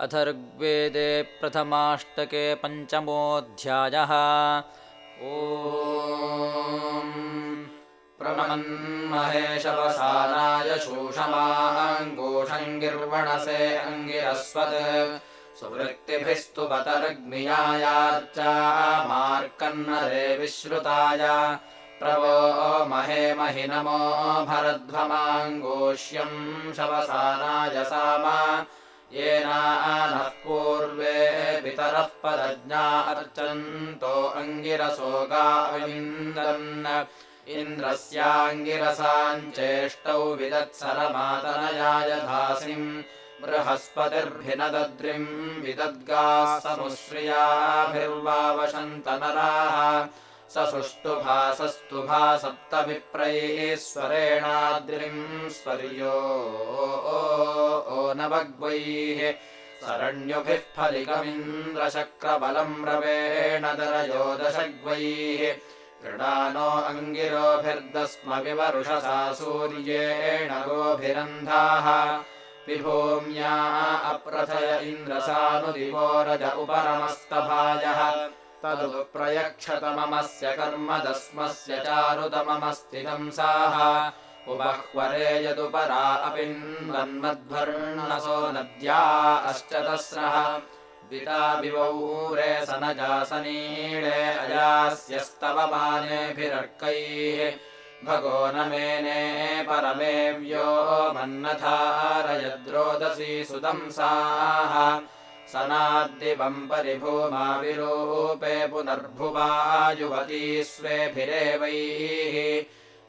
अथर्ग्वेदे प्रथमाष्टके पञ्चमोऽध्यायः। ओ प्रणमन्महेशवसानाय शोषमाङ्गोषङ्गिर्वणसे अङ्गिरस्वत्। सुवृत्तिभिस्तु बतरग्नियायार्चा मार्कन्नरे विश्रुताय। प्रवो महे महि नमो भरध्वमाङ्गोष्यम् शवसानाय सामा येनानः पूर्वे पितरः पदज्ञा अर्चन्तो अङ्गिरसो गाविन्दन् इन्द्रस्याङ्गिरसाञ्चेष्टौ विदत्सरमातनयाय धासिम् बृहस्पतिर्भिनदद्रिम् विदद्गाः समुश्रियाभिर्वावशन्तनराः स सुष्टुभासस्तुभा सप्तविप्रैश्वरेणाद्रिम् स्वर्यो ओ नवग्वैः सरण्युभिः फलिकमिन्द्रशक्रबलम् रवेण दरयोदशग्वैः गृणानो अङ्गिरोभिर्दस्मविवरुषसा सूर्येण गोभिरन्धाः विभूम्या अप्रथय इन्द्रसानुदिवोरज उपरमस्तभायः तदुप्रयक्षतममस्य कर्म दस्मस्य चारुतममस्तिदंसाः उबह्वरे यदुपरा अपिन्वन्मध्वर्णसो नद्या अश्चतस्रः विवौरे सनजासनीळे अजास्यस्तवमानेभिरर्कैः। भगो न मेने परमेव्यो मन्नधारयद्रोदसी सुदंसाः सनाद्दिवम् परिभूमाविरूपे पुनर्भुवा युवती स्वेभिरेवैः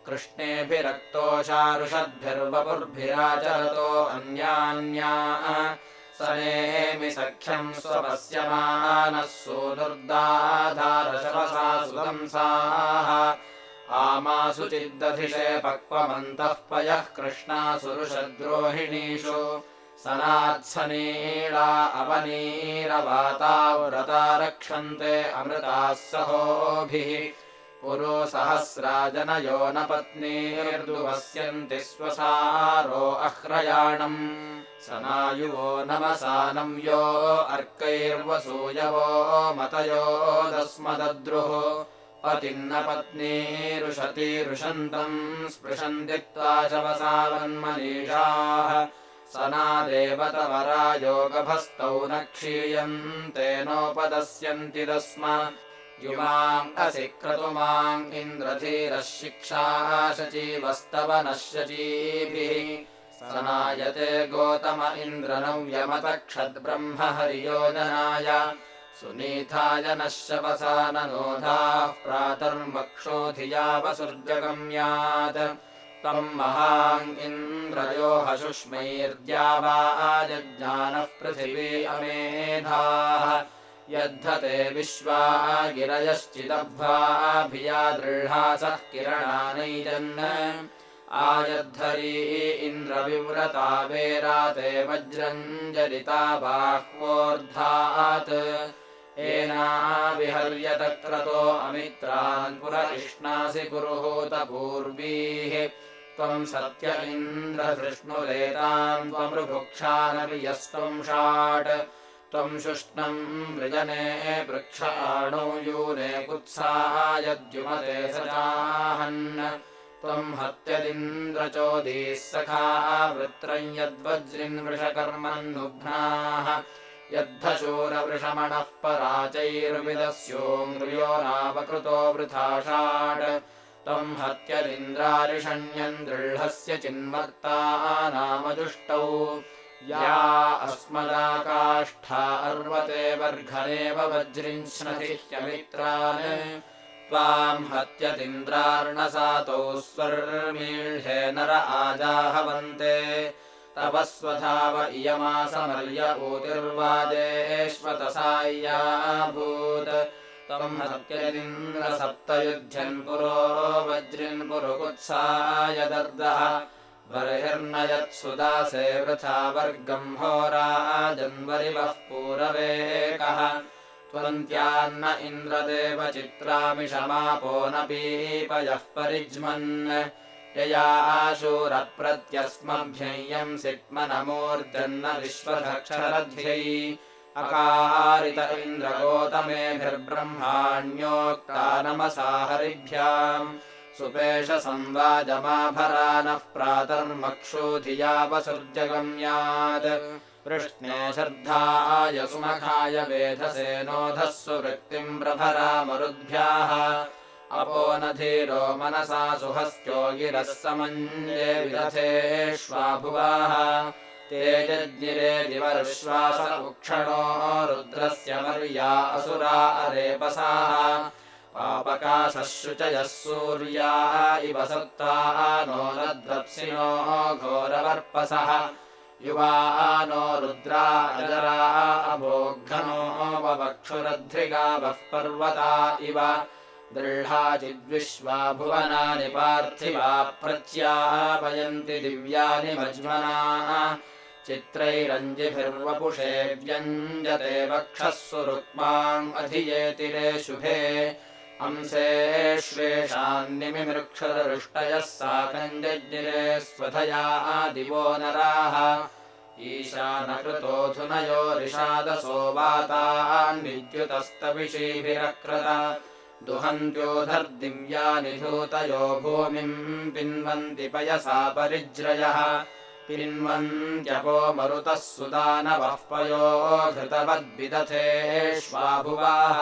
कृष्णेभिरक्तोषारुषद्भिर्वपुर्भिराचरतो अन्यान्या। स नेमि सख्यम् स्वपस्यमानः सूनुर्दाधारशवसा सुदंसाः आमासु चिद्दधिषे पक्वमन्तः पयः कृष्णासुरुषद्रोहिणीषु सनात्सनीळा अवनीरवाताव्रता रक्षन्ते अमृताः सहोभिः। पुरो सहस्राजनयो न पत्नीर्दुवस्यन्ति स्वसारो अह्रयाणम्। सनायुवो नमसानम् यो अर्कैर्वसूयवो मतयो दस्मदद्रुः। पतिन्न पत्नीरुषतीरुषन्तम् स्पृशन्ति त्वा शवसावन्मनीषाः सनादेवतवरा योगभस्तौ न क्षीयन्ते नोपदस्यन्ति दस्म। युवाम् असि क्रतुमाम् इन्द्रधीरः शिक्षा शचीवस्तव नः शचीभिः सनायते गोतम इन्द्रनव्यमतक्षद्ब्रह्म हरियोजनाय सुनीथाय नः शवसाननोधाः प्रातर्मक्षोधिया वसुर्जगम्यात् तम् महाम् इन्द्रयो हशुष्मैर्द्यावाजज्ञानः पृथिवी अमेधाः। यद्धते विश्वा गिरयश्चिदभ्वाभिया दृढासः किरणानैजन्। आयद्धरी इन्द्रविव्रता वेराते वज्रम् जरिता बाह्वोर्धात्। एनाविहर्यतक्रतो अमित्रान् पुर इष्णासि कुरुहूतपूर्वीः त्वम् सत्य इन्द्रधृष्णुरेतान् त्वमृभुक्षानपि यस्त्वम् षाट् त्वम् शुष्णम् वृजने पृक्षाणो यूने कुत्सायद्युमते सजाहन् त्वम् हत्यदिन्द्रचोदीः सखा वृत्रम् यद्वज्रिन्वृषकर्मन्नुघ्नाः यद्धशूरवृषमणः पराचैर्विदस्योङ्ग्रियो नावकृतो वृथाषाट् त्वम् हत्यदिन्द्रारिषण्यम् दृढस्य चिन्मर्ता नामजुष्टौ या अस्मदाकाष्ठा अर्वते वर्घनेव वज्रिञ्छ्नधिह्यमित्रान् त्वाम् हत्यदिन्द्रार्णसातौ स्वर्मीढे नर आजाहवन्ते। तव स्वधाव इयमासमर्य ऊतिर्वादेष्वतसाय्याभूत् त्वम् हत्यदिन्द्रसप्तयुध्यन् पुरो वज्रिन् पुरुकुत्साय दर्दः बर्हिर्नयत्सुदासे वृथा वर्गम् होराजन्वरिवः पूरवेकः। त्वन्त्यान्न इन्द्रदेव चित्रामिषमापो न पीपयः परिज्मन्। यया आशूरप्रत्यस्मभ्ययम् सिक्मनमूर्जन्न विश्वधक्षरध्यै अकारित इन्द्रगोतमेभिर्ब्रह्माण्योक्ता नमसा हरिभ्याम् सुपेशसंवाजमाभरानः प्रातर्मक्षूधियावसुर्जगम्यात् वृष्णे श्रद्धाय सुमखाय वेधसेनोधः सुवृत्तिम् प्रभरामरुद्भ्याः। अपो न धीरो मनसा सुहस्त्यो गिरः समञ्जे विदथेष्वाभुवाः ते जज्ञिरे दिवर्श्वास उक्षणो रुद्रस्य मर्या असुरा अरेपसाः पापकाशः शुचयः सूर्या इव सत्ता नो नद्वप्सिनो घोरवर्पसः युवा नो रुद्रा अजरा अभोघ्नो ववक्षुरध्रिगावः पर्वता इव दृढाचिद्विश्वा भुवनानि पार्थिवा प्रत्यापयन्ति दिव्यानि मज्मनाः चित्रैरञ्जिभिर्वपुषे व्यञ्जते वक्षः सुरुक्माम् अधियेतिरे शुभे। अंसेष्वेषान्निमिमृक्षरृष्टयः साकञ्जज्ञिरे स्वधया दिवो नराः। ईशानकृतोऽधुनयो रिषादसो वातान्विद्युतस्तविषीभिरक्रत दुहन्त्योधर्दिव्यानि धूतयो भूमिम् पिन्वन्ति पयसा परिज्रयः पिन्वन्त्यपो मरुतः सुदानवः पयो घृतवद्विदथेष्वाभुवाः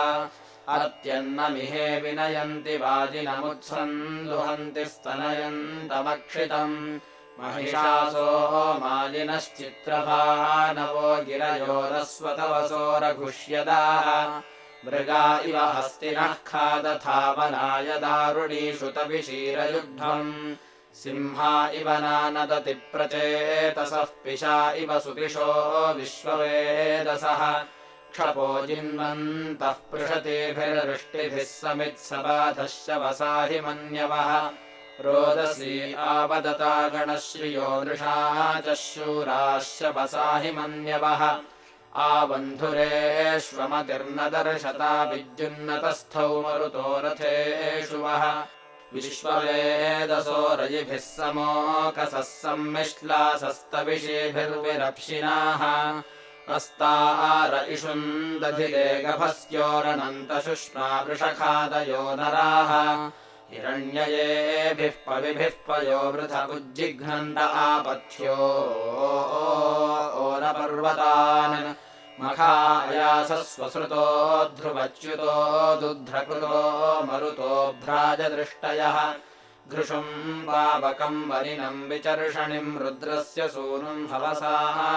अत्यन्नमिहे विनयन्ति वाजिनमुत्सन् दुहन्ति स्तनयन्तमक्षितम्। महिषासो मालिनश्चित्रभानवो गिरयोरस्वतवसोरघुष्यदाः। मृगा इव हस्तिनः खादथावनाय दारुणीषु तविशीरयुग्धम् सिंहा इव नानदति प्रचेतसः पिशा इव सुपिशो विश्ववेदसः। क्षपो जिन्वन्तः पृषतेभिर्वृष्टिभिः समित्सबाधश्च वसाहि मन्यवः। रोदसी आवदता गणश्रियो नृषा च शूराश्च वसाहि मन्यवः। आवन्धुरेष्वमतिर्न दर्शता विद्युन्नतस्थौ मरुतो रथेषु वः विश्ववेदसो रयिभिः समोकसः सम्मिश्लासस्तविषेभिर्विरप्शिनाः अस्तार इषुन्दधिरे गभस्योरनन्तशुष्मा वृषखादयो नराः। हिरण्ययेभिः पविभिः पयो वृथमुज्जिघ्नन्त आपथ्यो ओनपर्वतान् मखायासस्वसृतो ध्रुवच्युतो दुध्रकृतो मरुतो भ्राजदृष्टयः। घृषुम् पावकम् वरिनम् विचर्षणिम् रुद्रस्य सूनुम् हवसा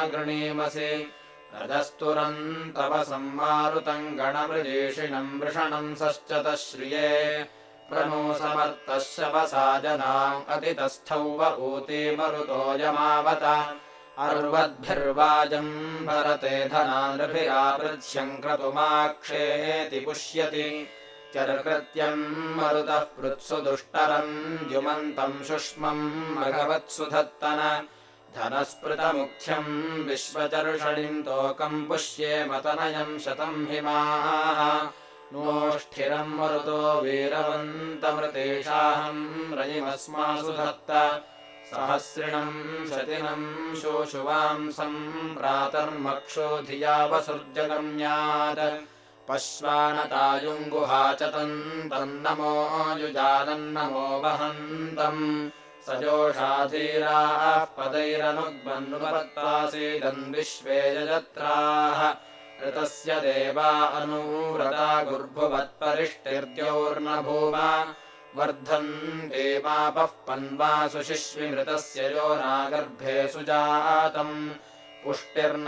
गृणीमसि। रजस्तुरन्तव सम्मारुतम् गणमृजेषिणम् वृषणम् सश्चतः श्रिये प्रनो समर्थः शवसा जनाम् अतितस्थौ व ऊते मरुतोऽयमावत अर्वद्भिर्वाजम् भरते धनानृभिरापृच्छङ्क्रतुमाक्षेति पुष्यति। चरकृत्यम् मरुतः पृत्सु दुष्टरम् द्युमन्तम् शुष्मम् भगवत्सु धत्तन। धनस्पृतमुख्यम् विश्वचर्षणिम् तोकम् पुष्ये मतनयम् शतम् हिमाः। नोष्ठिरम् मरुतो वीरवन्तमृतेषाहम् रयिमस्मासु धत्त सहस्रिणम् शतिनम् शोशुवांसम् प्रातर्मक्षोधियावसुर्जगम्यात् पश्वानतायुङ्गुहा च तन्तन्नमो युजानन्नमो वहन्तम्। स जोषाधीराः पदैरनुग्बन्नुपत्तासीदन् विश्वे यजत्राः। ऋतस्य देवा अनूरता गुर्भुवत्परिष्टिर्द्यौर्नभूम। वर्धन् देवापः पन्वासु शिश्विमृतस्य यो नागर्भे सुजातम्। पुष्टिर्न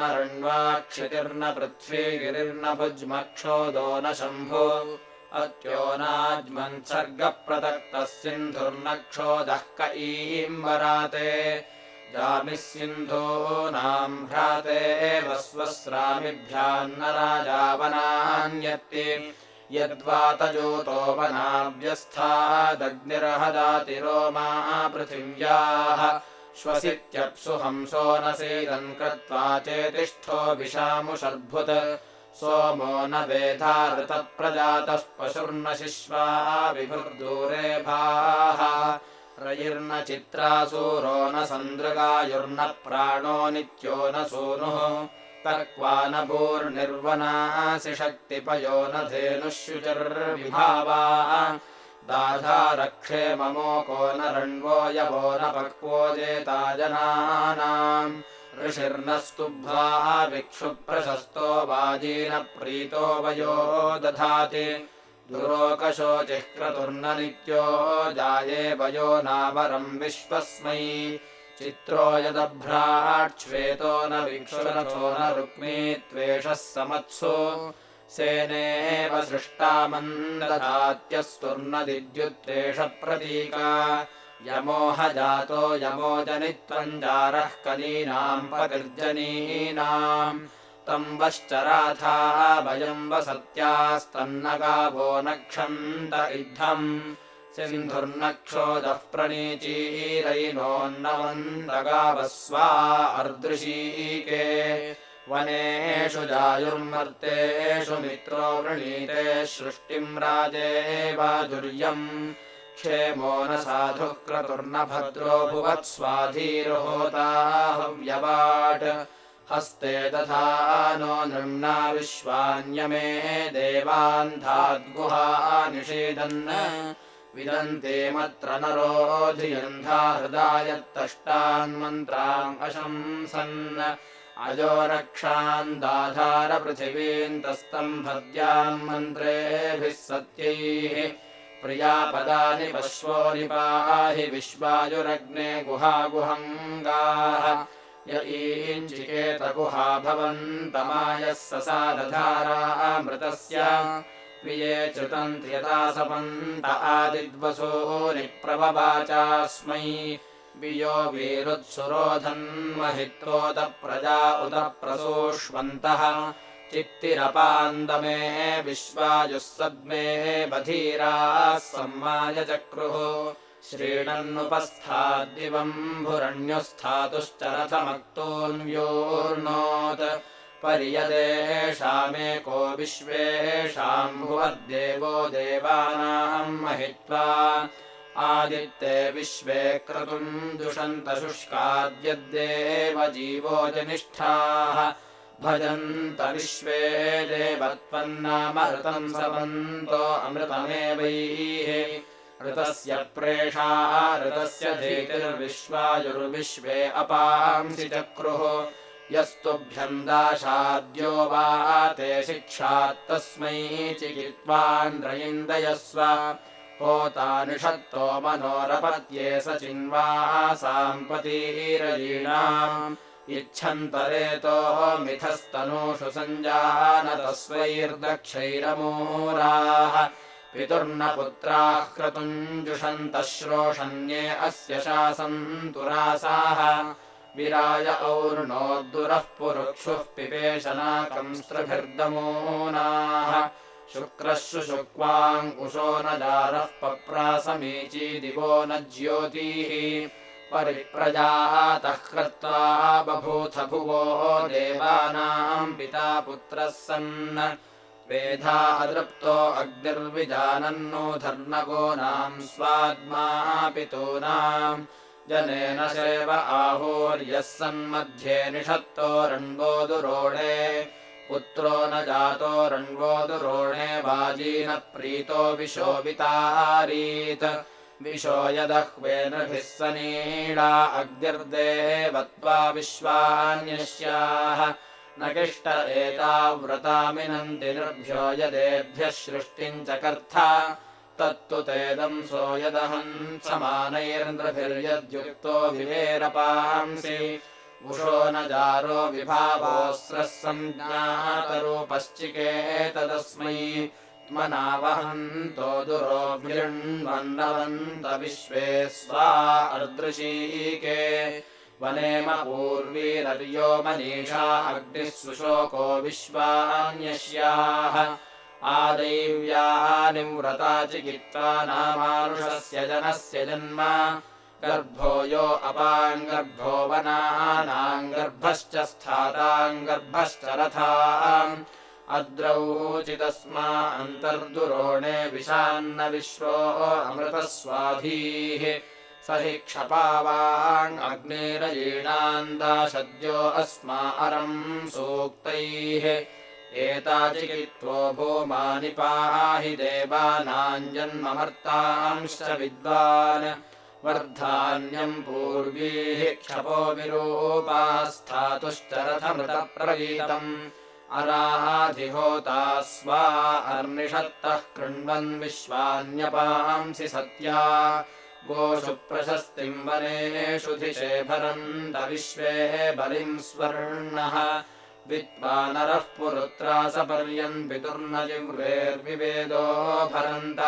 पृथ्वी गिरिर्न भुज्मक्षोदो न शम्भो। अत्यो नाज्मन्सर्गप्रदक्तः सिन्धुर्नक्षोदः क ईम्बराते जामिः भ्राते वस्वस्रामिभ्यान्न राजावनान्यत्ति यद्वातजोतो वनाव्यस्थादग्निरहदातिरोमा पृथिव्याः श्वसित्यप्सु हंसो न सीदन् कृत्वा चेतिष्ठो विशामुषर्भुत् सोमो न वेधाऋतप्रजातः पशुर्न शिश्वा विभुर्दूरे भाः। रयिर्न चित्रासूरो न सन्दृगायुर्न प्राणो नित्यो न सूनुः तर्क्वा न भूर्निर्वनासि शक्तिपयो न धेनुःशुचर्विभावा दाधारक्षे ममोको न रण्वो यवो न पक्वो जेता जनानाम् ऋषिर्न स्तुभ्वाः विक्षुप्रशस्तो वाजीन प्रीतो वयो दधाति। दुरोकशोचिः क्रतुर्न नित्यो जाये वयो नावरम् विश्वस्मै चित्रो यदभ्राक्ष्वेतो न विक्षुरथो न रुक्मी त्वेषः समत्सु। सेनेव प्रतीका। यमोह जातो यमो जनित्वम् जारः कनीनाम् पतिर्जनीनाम्। तम्बश्चराथा भयम् वसत्यास्तन्न गावो नक्षन्त इद्धम् सिन्धुर्नक्षोदः प्रणीचीरैनोन्नवन्दगावस्वा अर्दृशीके। वनेषु जायुर्मर्तेषु मित्रो वृणीते सृष्टिम् राजेवाजुर्यम् क्षेमो न साधुः क्रतुर्न भद्रो भुवत्स्वाधीर्होताहव्यवाट् हस्ते तथा नो नृम्ना विश्वान्यमे देवान्धाद्गुहा निषेदन् विदन्ते मत्र हृदायत्तष्टान्मन्त्राम् अशंसन्। अजो रक्षान् दाधारपृथिवीन्तस्तम् भद्याम् मन्त्रेभिः सत्यैः। प्रियापदानि पश्वो निपाहि विश्वायुरग्ने गुहागुहङ्गाः। य ईञ्चिकेतगुहा भवन्तमायः ससादधारामृतस्य विये यथा सपन्त आदिद्वसूनि प्रववाचास्मै वियो वीरुत्सुरोधन्महित्रोत प्रजा उत प्रसूष्वन्तः चित्तिरपान्दमे विश्वायुः सद्मे बधीराः सम्मायचक्रुः श्रीणन्नुपस्थाद्दिवम्भुरण्युस्थातुश्च रथमक्तोऽन्व्योर्णोत् पर्यदेशामेको विश्वेषाम् भुवद्देवो देवानाम् महित्वा आदित्ते विश्वे क्रतुम् दुषन्तशुष्काद्यद्देव जीवो जनिष्ठाः। भजन्त विश्वे देवत्वन्नामृतम् समन्तो अमृतमेवैः। ऋतस्य प्रेषा ऋतस्य धीतिर्विश्वायुर्विश्वे अपांसि चक्रुः यस्तुभ्यम् दाशाद्यो वा ते शिक्षात्तस्मै चिकित्वान्द्रयिन्दयस्व होता निषत्तो मनोरपत्ये स चिन्वासाम्पतीरयीणाम् इच्छन्तरेतो मिथस्तनूषु सञ्जानतस्वैर्दक्षैरमूराः। पितुर्न पुत्राः क्रतुञ्जुषन्तः श्रोषण्ये अस्य शासन्तुरासाः विराय और्णोद्दुरः पुरुक्षुः पिपेशनाकम् स्त्रिभिर्दमूनाः। शुक्रः शुशुक्वाङ्कुशो न जारः पप्रासमीची दिवो न ज्योतिः। परिप्रजातः कृत्वा बभूथ भुवो देवानाम् पिता पुत्रः सन्। वेधा अदृप्तो अग्निर्विजानन्नो धर्मगोनाम् स्वात्मा पितूनाम् जनेन सेव आहोर्यः सन्मध्ये निषत्तो रण्वोदुरोणे पुत्रो न जातो रण्वोदुरोणे वाजीन प्रीतो विशोभितारीत्। विशो यदह्वेनभिः सनीडा अग्निर्देवत्वा विश्वान्यस्याः। न किष्ट एताव्रतामिनन्ति निर्भ्यो यदेभ्यः सृष्टिम् च कर्था तत्तु तेदंसो यदहम् समानैर्नृभिर्यद्युक्तो विवेरपांसि। उषो न जारो विभावोऽस्रः सञ्ज्ञातरूपश्चिकेतदस्मै त्मनावहन्तो दुरोऽभ्यण्वन्नवन्त विश्वे स्वा अर्दृशीके वनेम पूर्वीरर्यो मनीषा अग्निः सुशोको विश्वान्यस्याः आदैव्यानिव्रता चिकित्वा नामानुषस्य जनस्य जन्म। गर्भो यो अपाङ्गर्भो वनानाम् गर्भश्च स्थाताम् गर्भश्च रथाम् अद्रौचितस्मा अन्तर्दुरोणे विशान्न विश्वो अमृतस्वाधीः। स हि क्षपावाङ्ग्नेरयीणान्दाशद्यो अस्मा अरम् सूक्तैः एताचिकित्वो भूमानिपाहि देवानाञ्जन्ममर्तांश्च विद्वान्। वर्धान्यम् पूर्वीः क्षपो विरूपास्थातुश्च रथमृतप्रगीतम् अराधिहोता स्वा अर्निषत्तः कृण्वन् विश्वान्यपांसि सत्या। गोषु प्रशस्तिम् वनेषु धिषेभरन्त विश्वे बलिम् स्वर्णः विद्वानरः पुरुत्रासपर्यन् पितुर्न जिह्वेर्विवेदो भरन्त।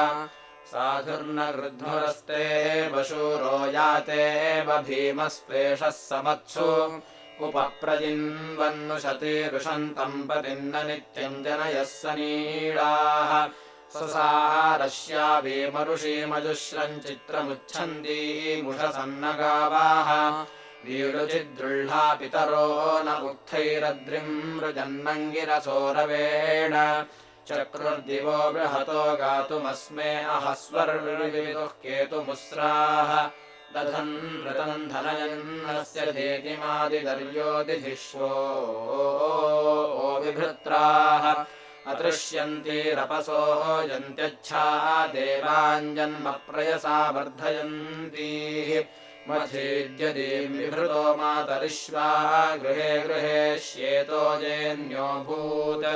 साधुर्न गृध्नुरस्ते वशूरो यातेव भीमस्पेषः समत्सु। उपप्रजिन्वन्नुशतीरुषन्तम् पतिन्न नित्यम् जनयः सनीडाः ससारस्यावीमरुषीमजुश्रम् चित्रमुच्छन्दीमुषसन्नगावाः वीडुचिद्रुह्ला पितरो न उक्थैरद्रिम् मृजन्नङ्गिरसोरवेण चक्रुर्दिवो बृहतो गातुमस्मे अहस्वर्विदुः केतुमुस्राः दधन् मृतम् धनयन्नस्य धेतिमादिदर्योदिधिष्वो विभृत्राः अदृश्यन्तीरपसो यन्त्यच्छा देवाञ्जन्म प्रयसा वर्धयन्तीः मथेद्यदीम् विभृतो मातरिश्वा गृहे गृहे श्येतो जेन्योऽभूत्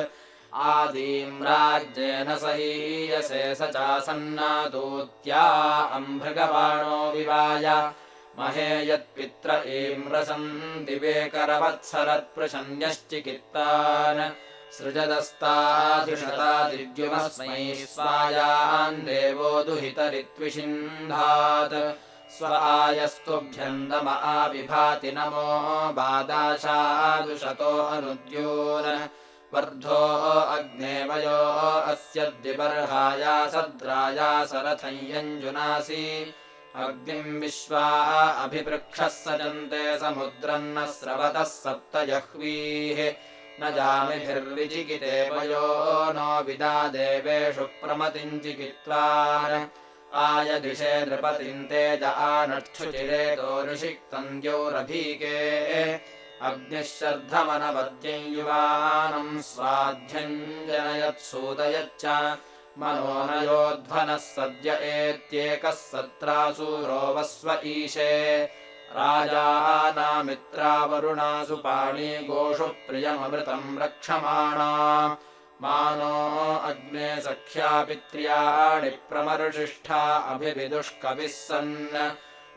आदीम् राज्येन सहीयसे स चासन्नादूत्या अम्भृगवाणो विवाय। महे यत्पित्र इम्रसम् दिवेकरवत्सरत्पृशन्यश्चिकित्तान् सृजदस्ताधिषतादिद्युमस्मै स्वायान् देवो दुहितरित्विषिन्धात् स्व आयस्तुभ्यन्दम आविभाति नमो बादाशादुषतो अनुद्योन्। वर्धो अग्नेवयो अस्य द्विबर्हाया सद्राया सरथय्यञ्जुनासि अग्निम् विश्वा अभिपृक्षः सजन्ते समुद्रम् न स्रवतः सप्त जह्वीः न जामिभिर्विचिकिते वयो नो विदा देवेषु प्रमतिम् चिकित्वा आयदिशे नृपतिम् तेज आनक्षुचिरेतो ऋषिक्तम् द्यौरभीके। अग्निः शर्धमनवद्यम् युवानम् स्वाध्यम् जनयत्सूदयच्च मनोनयोध्वनः सद्य एत्येकः सत्रासूरो वस्व ईशे। राजानामित्रावरुणासु पाणी प्रियममृतम् रक्षमाणा मानो अग्ने सख्यापित्र्याणि प्रमर्षिष्ठा अभिविदुष्कविः सन्।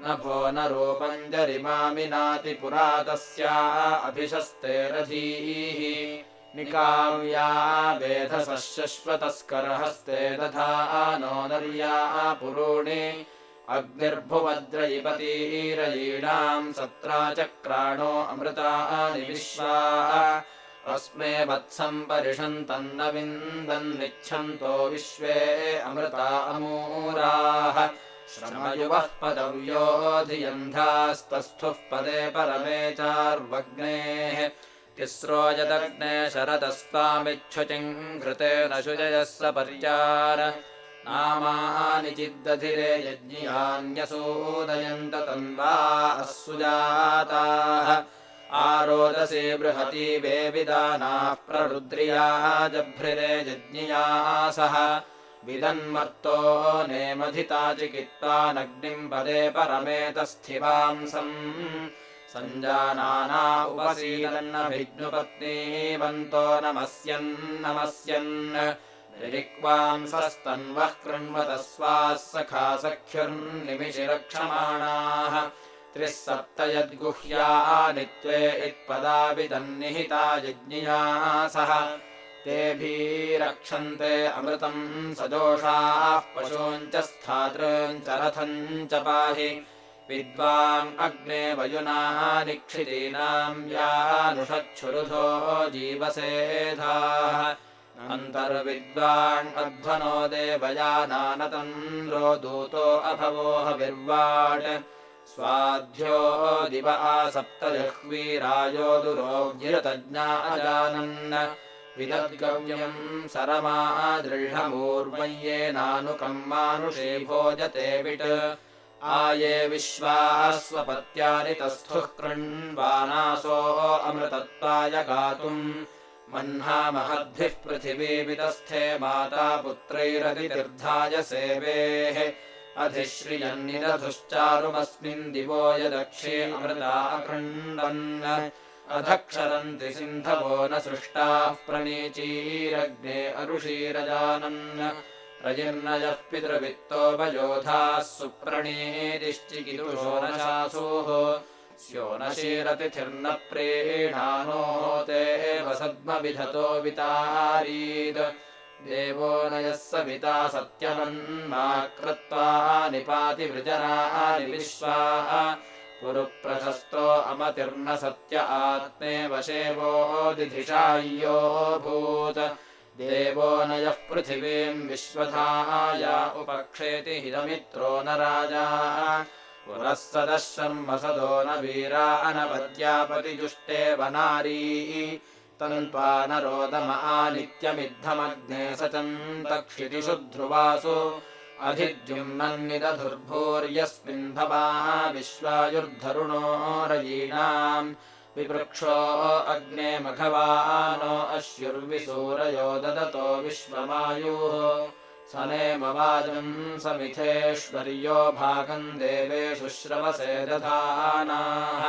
न भो न रूपम् जरिमामिनाति पुरा तस्या अभिशस्ते रथीः निकाव्या वेधसः शश्वतस्करहस्ते तथा नो नर्या पुरूणि। अग्निर्भुवद्रयिपतीरयीणाम् सत्रा चक्राणो अमृतानि विश्वा अस्मे वत्सम् परिषन्तन्न विन्दन्निच्छन्तो विश्वे अमृता अमूराः। श्रमयुवः पदव्योऽधियन्धास्तस्थुः पदे परमे चार्वग्नेः। तिस्रो यदग्ने शरदस्त्वामिच्छुचिम् घृतेन शुजयः स पर्यार। नामानि चिद्दधिरे यज्ञियान्यसूदयन्त तन्वा असुजाताः आरोदसे बृहती वेविदानाः प्ररुद्रिया जभ्रिरे यज्ञियासः विदन्मर्तो नेमधिता चिकित्वानग्निम् पदे परमेतस्थिवांसम्। सञ्जानाना उपसीदन्नभिज्ञुपत्नीवन्तो नमस्यन्नमस्यन् रिक्वांसस्तन्वः कृण्वतः स्वाः सखा सख्युर्निमिषिरक्षमाणाः त्रिः सप्त यद्गुह्यानित्वे इत्पदाविदन्निहिता यज्ञियासः तेभिरक्षन्ते अमृतम् सजोषाः पशूम् च स्थातॄम् च रथम् च पाहि। विद्वाम् अग्ने वयुनाः निक्षितीनाम् यानुषच्छुरुधो जीवसेधाः। अन्तर्विद्वान् अध्वनो देवयानानतन्द्रो दूतो अभवोह विर्वाट् स्वाध्यो दिव आसप्तजह्वीरायो दुरोग्यतज्ञा अजानन्। विदद्गव्यम् सरमादृढमूर्वय्येनानुकम् मानुषे भोजते विट्। आये विश्वास्वपत्यानि तस्थुः कृण्वानासो अमृतत्वाय गातुम् मह्नामहद्भिः पृथिवीवितस्थे माता पुत्रैरतितीर्थाय सेवेः अधिश्रियन्निरधुश्चारुमस्मिन् दिवो यदक्षे अमृता अखण्डन्। अधक्षरन्ति सिन्धवो न सृष्टाः प्रणीचीरग्ने अरुषीरजानन्। प्रजिर्नयः पितृवित्तोपयोधाः सुप्रणीतिश्चिकितुषो न शासोः। स्यो न शीरतिथिर्न प्रेणानो ते वसद्मविधतो वितारीत् देवो नयः सविता सत्यमन्मा कृत्वा निपातिवृजनानि विश्वाः। पुरुप्रशस्तो अमतिर्न सत्य आत्मे वशेवोदिधिषाय्योऽभूत् देवो नयः पृथिवीम् विश्वधाया उपक्षेति हिदमित्रो न राजा। पुरः सदः शर्मसदो न वीरा अनपद्यापतिजुष्टे वनारी तन्त्वा आनित्यमिद्धमग्ने सचन्तक्षितिषु ध्रुवासु अधिद्युम्नन्निदधुर्भूर्यस्मिन् भवाः विश्वायुर्धरुणो रयीणाम् विवृक्षो अग्ने मघवानो अश्युर्विसूरयो ददतो विश्वमायुः। सनेमवाजम् समिथेश्वर्यो भागम् देवेषु श्रवसे दधानाः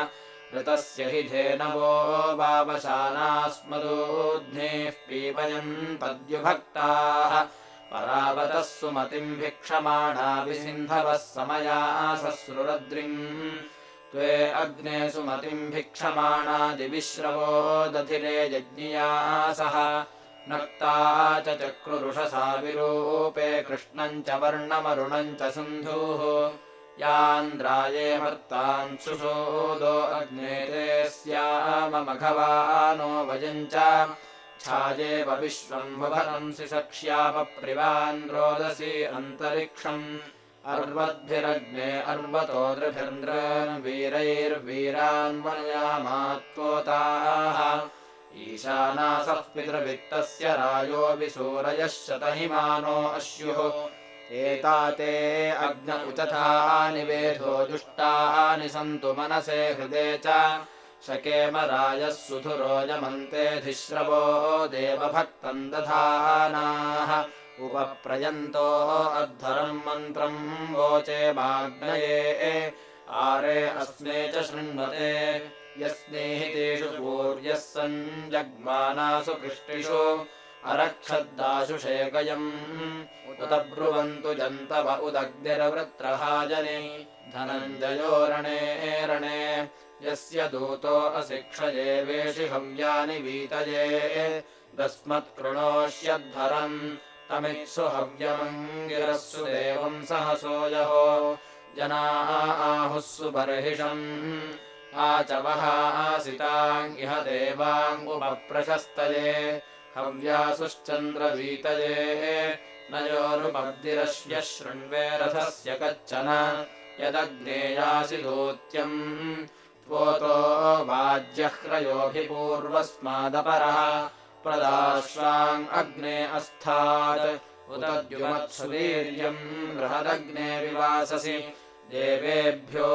ऋतस्य हि धेनवो वावशानास्मदोऽध्नेः पीपयन् पद्युभक्ताः। परावतः सुमतिम् भिक्षमाणा विसिन्धवः समया सश्रुरद्रिम् त्वे अग्ने सुमतिम् भिक्षमाणा दिविश्रवो दधिरे यज्ञिया सह नक्ता च चक्रुरुषसा विरूपे कृष्णम् च वर्णमरुणम् च सिन्धुः यान्द्राये मर्तान् सुषोदो अग्ने ते स्यामघवानो वयम् च छायेव विश्वम् वभरंसि सक्ष्यापप्रिवान् रोदसी अन्तरिक्षम्। अर्वद्भिरग्ने अर्वतो वीरैर्वीरान्वनयामात्वोताः ईशानासः पितृवित्तस्य रायो विसूरयः शतहिमानो अश्युः एता ते अग्न उचथानि वेधो दुष्टानि सन्तु मनसे हृदे च शकेमरायः सुधुरोजमन्तेऽधिश्रवो देवभक्तम् दधानाः। उपप्रयन्तो अद्धरम् मन्त्रम् वोचे माग्नये। आरे अस्मे च शृण्वते यस्नेहितेषु पूर्यः सञ्जग्मानासु कृष्टिषु। अरक्षद्दाशुषेकयम् उत ब्रुवन्तु जन्तव उदग्निरवृत्रहाजने धनञ्जयो रणे रणे यस्य दूतो अशिक्षये वेषि हव्यानि वीतये दस्मत्कृणोष्यद्धरम् तमित्सु हव्यमङ्गिरस्सु देवम् सहसो यहो। जनाः आहुःसु बर्हिषम् आचवः आसिताङ्गिह देवाङ्गुपप्रशस्तये हव्यासुश्चन्द्रवीतये नयोरुपब्दिरश्य शृण्वे रथस्य कच्चन यदग्नेयासि दूत्यम् त्वोतो वाज्यह्रयोभिपूर्वस्मादपरः प्रदाश्वाम् अग्ने अस्तात् उदद्युमत्सुवीर्यम् बृहदग्ने विवाससि देवेभ्यो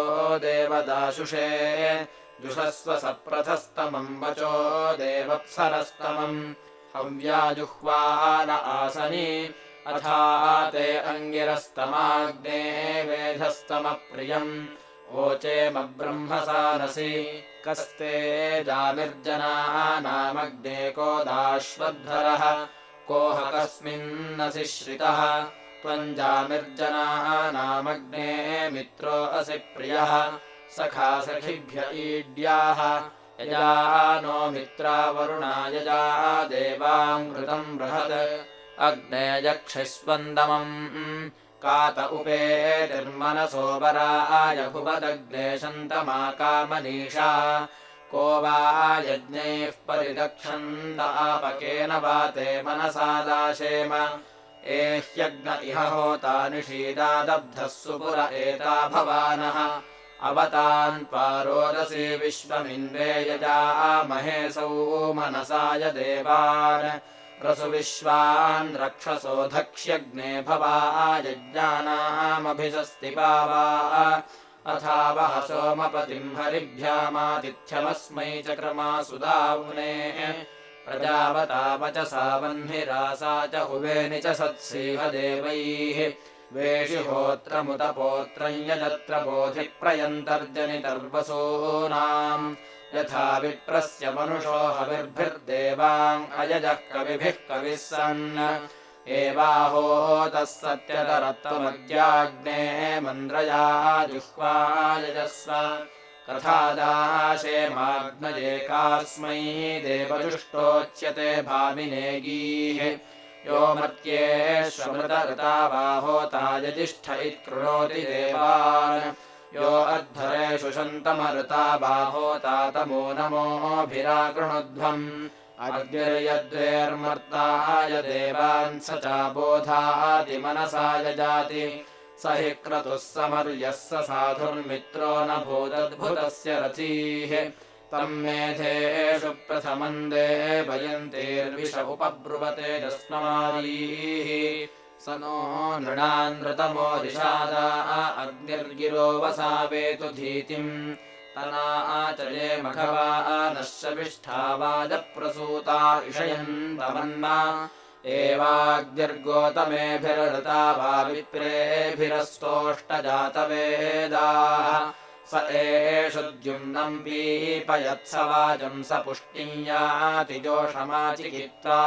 देवदाशुषे जुषस्व सप्रथस्तमम् वचो देवप्सरस्तमम् हव्याजुह्वान आसनि अथा ते अङ्गिरस्तमाग्ने वेधस्तमप्रियम्। ओचेमब्रह्मसानसि कस्ते जामिर्जनानामग्ने को दाश्वद्धरः। कोह कस्मिन्नसि श्रितः। त्वम् जामिर्जनानामग्ने मित्रो असि प्रियः। सखा सखिभ्य ईड्याः। यजा नो मित्रावरुणा यजा देवाङ्कृतम् बृहत् अग्ने यक्षिस्वन्दमम् कात उपेतिर्मनसोपराय भुवदग्ने शन्तमाकामनीषा को वा यज्ञैः परिदक्षन्दापकेन वा ते मनसा दाशेम। एह्यग्न इह होता निषीदादब्धः सुपुर एता भवानः। अवतान् पारोदसी विश्वमिन्वे यजा महेशौ मनसाय देवान् प्रसुविश्वान् रक्षसोऽधक्ष्यग्ने भवा यज्ञानामभिषस्ति पावा। अथा वह सोमपतिम् हरिभ्यामातिथ्यमस्मै चक्रमा सुदाम्ने प्रजावता वचसा वह्निरासा च हुवेनि च सत्सीह देवैः वेषिहोत्रमुतपोत्रम् यजत्र बोधिप्रयन्तर्जनितर्वसूनाम् यथा विप्रस्य मनुषो हविर्भिर्देवाम् अयजः कविभिः कविः सन्। एवाहोतः सत्यतरत्वमद्याग्ने मन्द्रया जुह्वायजस्व कथादाशेमाग्नजेकास्मै देवजुष्टोच्यते भामिनेगीः यो मर्त्येष्वमृतऋता बाहोता यजिष्ठ इत्कृणोति देवान् यो अध्वरेषु शन्तमरुता बाहोता तमो नमोभिराकृणुध्वम् अग्निर्यद्वेर्मर्ताय देवान् स चाबोधातिमनसाय जाति। स हि क्रतुः समर्यः स साधुर्मित्रो न भूदद्भुतस्य रथीः तम् मेधेषु प्रथमम् देवयन्तेर्विष उपब्रुवते जस्मारीः स नो नृणानृतमो अग्निर्गिरो वसावेतु धीतिम्। तना आचये मघवा नश्यविष्ठावाजप्रसूता इषयन्तमन्ना। एवाग्निर्गोतमेभिरृता वा विप्रेभिरस्तोष्टजातवेदाः स एषु द्युम्नम् पीपयत्स वाजम् स पुष्टिञ्यातिजोषमाचिकित्वा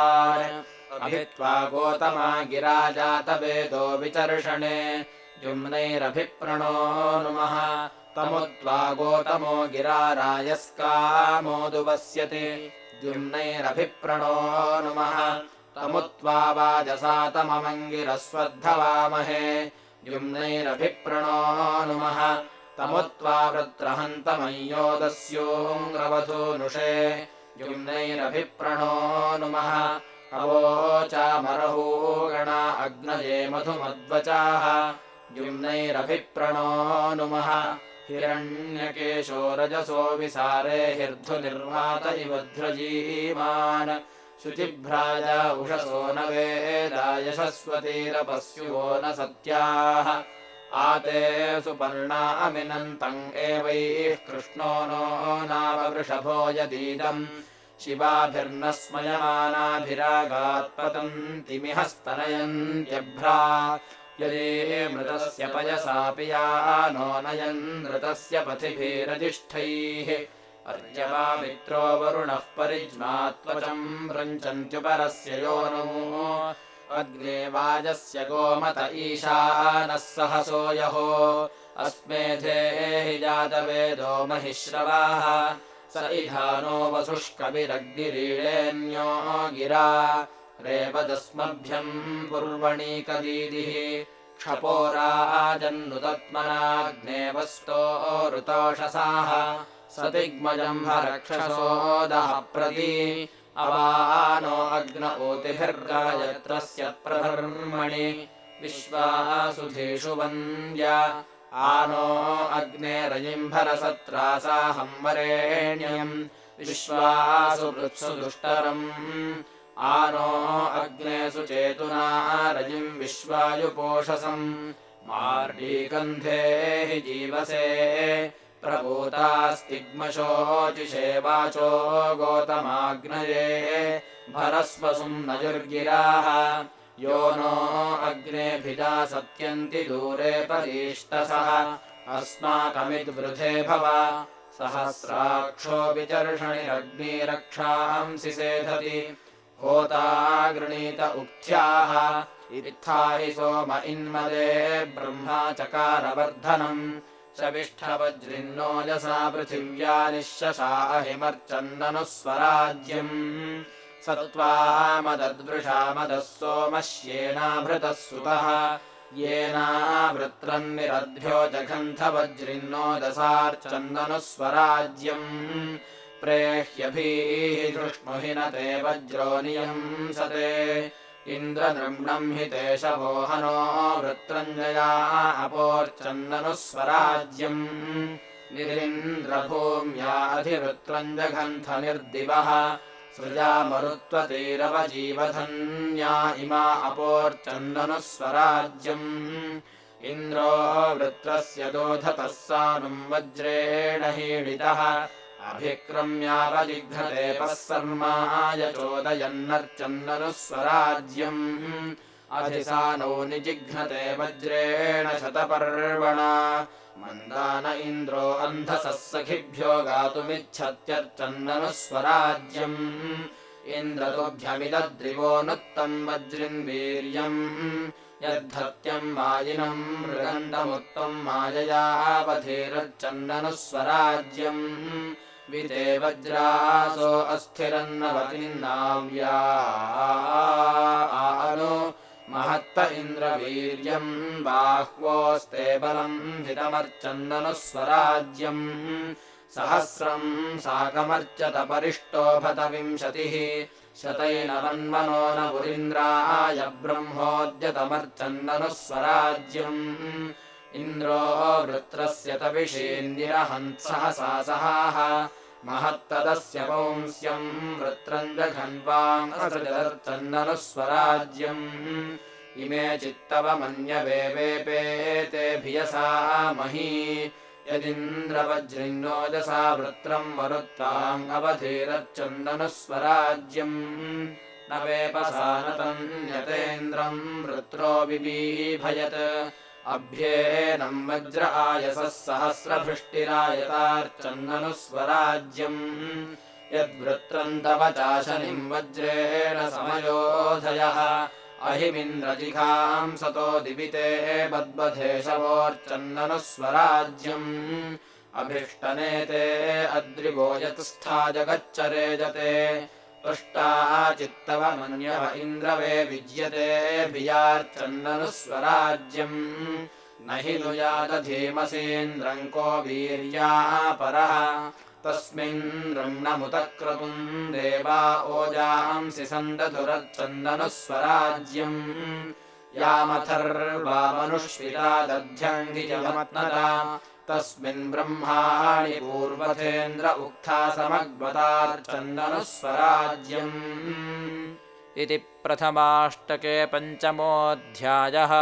अभित्वा गोतमा गिरा जातवेदो विचर्षणे द्युम्नैरभिप्रणो नुमः। तमुत्वा गोतमो गिरा रायस्कामोदुवस्यति द्युम्नैरभिप्रणो नुमः। तमुत्वा वाजसा तममङ्गिरस्वद्धवामहे द्युम्नैरभिप्रणो नुमः। तमुत्वा वृत्रहन्तमय्योदस्योङ्ग्रवधूनुषे द्युम्नैरभिप्रणो नुमः अवोचामरहू गणा अग्नये मधुमद्वचाः द्युम्नैरभिप्रणो नुमः हिरण्यकेशो रजसो विसारे हिर्धुनिर्वात इवध्रजीमान् शुचिभ्राज उषसो न वेदायशस्वतीरपस्युवो न सत्याः आते सुपर्णा अमिनन्तम् एवैः कृष्णो नो नाम वृषभो यदीदम् शिवाभिर्न स्मयमानाभिरागात्पतन्तिमिहस्तनयन्त्यभ्रा यदि मृतस्य पयसापि या नो नयन् नृतस्य पथिभिरजिष्ठैः अर्यवामित्रो वरुणः परिज्मात्वचम् रञ्चन्त्युपरस्य योनो। अग्ने वाजस्य गोमत ईशानः सहसो यहो। अस्मेधेहि जातवेदो महिश्रवाः स इधानो वसुष्कविरग्निरीळेऽन्यो गिरा। रेवदस्मभ्यम् पूर्वणीकदीदिः। वस्तो ऋतोषसाः। सतिग्मजम्भरक्षसोदः प्रति अवानो अग्न ऊतिभिर्गायत्रस्य प्रधर्मणि। विश्वासुधीषु वन्द्य आनो अग्नेरजिम्भरसत्रासाहं वरेण्यम् विश्वासु वृत्सु दुष्टरम् आनो अग्ने सुचेतुना रजिम् विश्वायुपोषसम्। मार्डीगन्धे हि जीवसे प्रभूतास्तिग्मशोचिषे वाचो गोतमाग्नये भरस्वसुम् नजुर्गिराः यो नो अग्नेभिजा सत्यन्ति दूरे परीष्टसः अस्माकमिद्वृधे भव। सहस्राक्षो विचर्षणिरग्निरक्षांसि सेधति। होता गृणीत उक्थ्याः इत्था हि सोम इन्मदे ब्रह्मा चकारवर्धनम् पृथिव्या निःशशाहिमर्चन्दनुः स्वराज्यम् स त्वामदद्वृषामदः सोमश्येनाभृतः सुतः। येनावृत्रन्निरद्भ्यो जघन्थवज्रिन्नोदसार्चन्दनुः स्वराज्यम् प्रेह्यभीः दृष्णुहि न ते वज्रोनियम् सते। इन्द्रनृम्णम् हि ते शवोहनो वृत्रञ्जया अपोर्चन्दनुः स्वराज्यम् निरिन्द्रभूम्या अधिवृत्रम् जघन्थ निर्दिवः सृजामरुत्वतीरवजीवधन्या इमा अपोर्चन्दनुस्वराज्यम् इन्द्रो वृत्रस्य दोधतः सानुम् वज्रेण हीडितः। पः सर्माय चोदयन्नर्चन्दनुस्वराज्यम् अधिसानौ निजिघ्नते वज्रेण शतपर्वणा मन्दान इन्द्रो अन्धसः सखिभ्यो गातुमिच्छत्यर्चन्दनुस्वराज्यम् इन्द्रतोभ्यमिदद्रिवोऽनुत्तम् वज्रिन्वीर्यम् यद्धत्यम् मायिनम् मृगन्तमुत्तम् माययावधीरच्चन्दनुस्वराज्यम् विते वज्रासो अस्थिरन्नवतिन्नाव्या आनो महत्त इन्द्रवीर्यम् बाह्वोऽस्ते बलम् हितमर्चन्दनुस्वराज्यम् सहस्रम् साकमर्चत परिष्टोभत विंशतिः शतैनवन्मनो न पुरीन्द्राय ब्रह्मोद्यतमर्चन्दनुस्वराज्यम्। इन्द्रो वृत्रस्य तविषेन्दिरहंसः सासहाः महत्तदस्य पौंस्यम् वृत्रम् जघन्वाङ्गर्चन्दनुस्वराज्यम् इमे चित्तवमन्यवेपेते भियसा मही। यदिन्द्रवज्रिन्नोजसा वृत्रम् वरुत्ताम् अवधीरच्चन्दनुस्वराज्यम्। न वेपसानतम् यतेन्द्रम् वृत्रो विबीभयत् अभ्येनम् वज्र आयसः सहस्रभृष्टिरायतार्चन्दनुस्वराज्यम्। यद्वृत्रम् तव चाशनिम् वज्रेण समयोधयः। अहिमिन्द्रजिघाम् सतो दिविते बद्बधेशवोर्चन्दनुस्वराज्यम् अभिष्टनेते अद्रिवो यत्स्था जगच्चरेजते पृष्टाचित्तवमन्यव इन्द्रवे विज्यते भियार्चन्दनुस्वराज्यम् न हि नुयादधीमसीन्द्रम् को वीर्यापरः तस्मिन् रम्णमुतक्रतुम् देवा ओजांसि सन्दधुरच्चन्दनुस्वराज्यम् यामथर्वामनुष्विता दध्यङ्गिजमत्नता तस्मिन् ब्रह्माणि पूर्वथेन्द्र उक्था समग्वतार्चन्दनुस्वराज्यम्। इति प्रथमाष्टके पञ्चमोऽध्यायः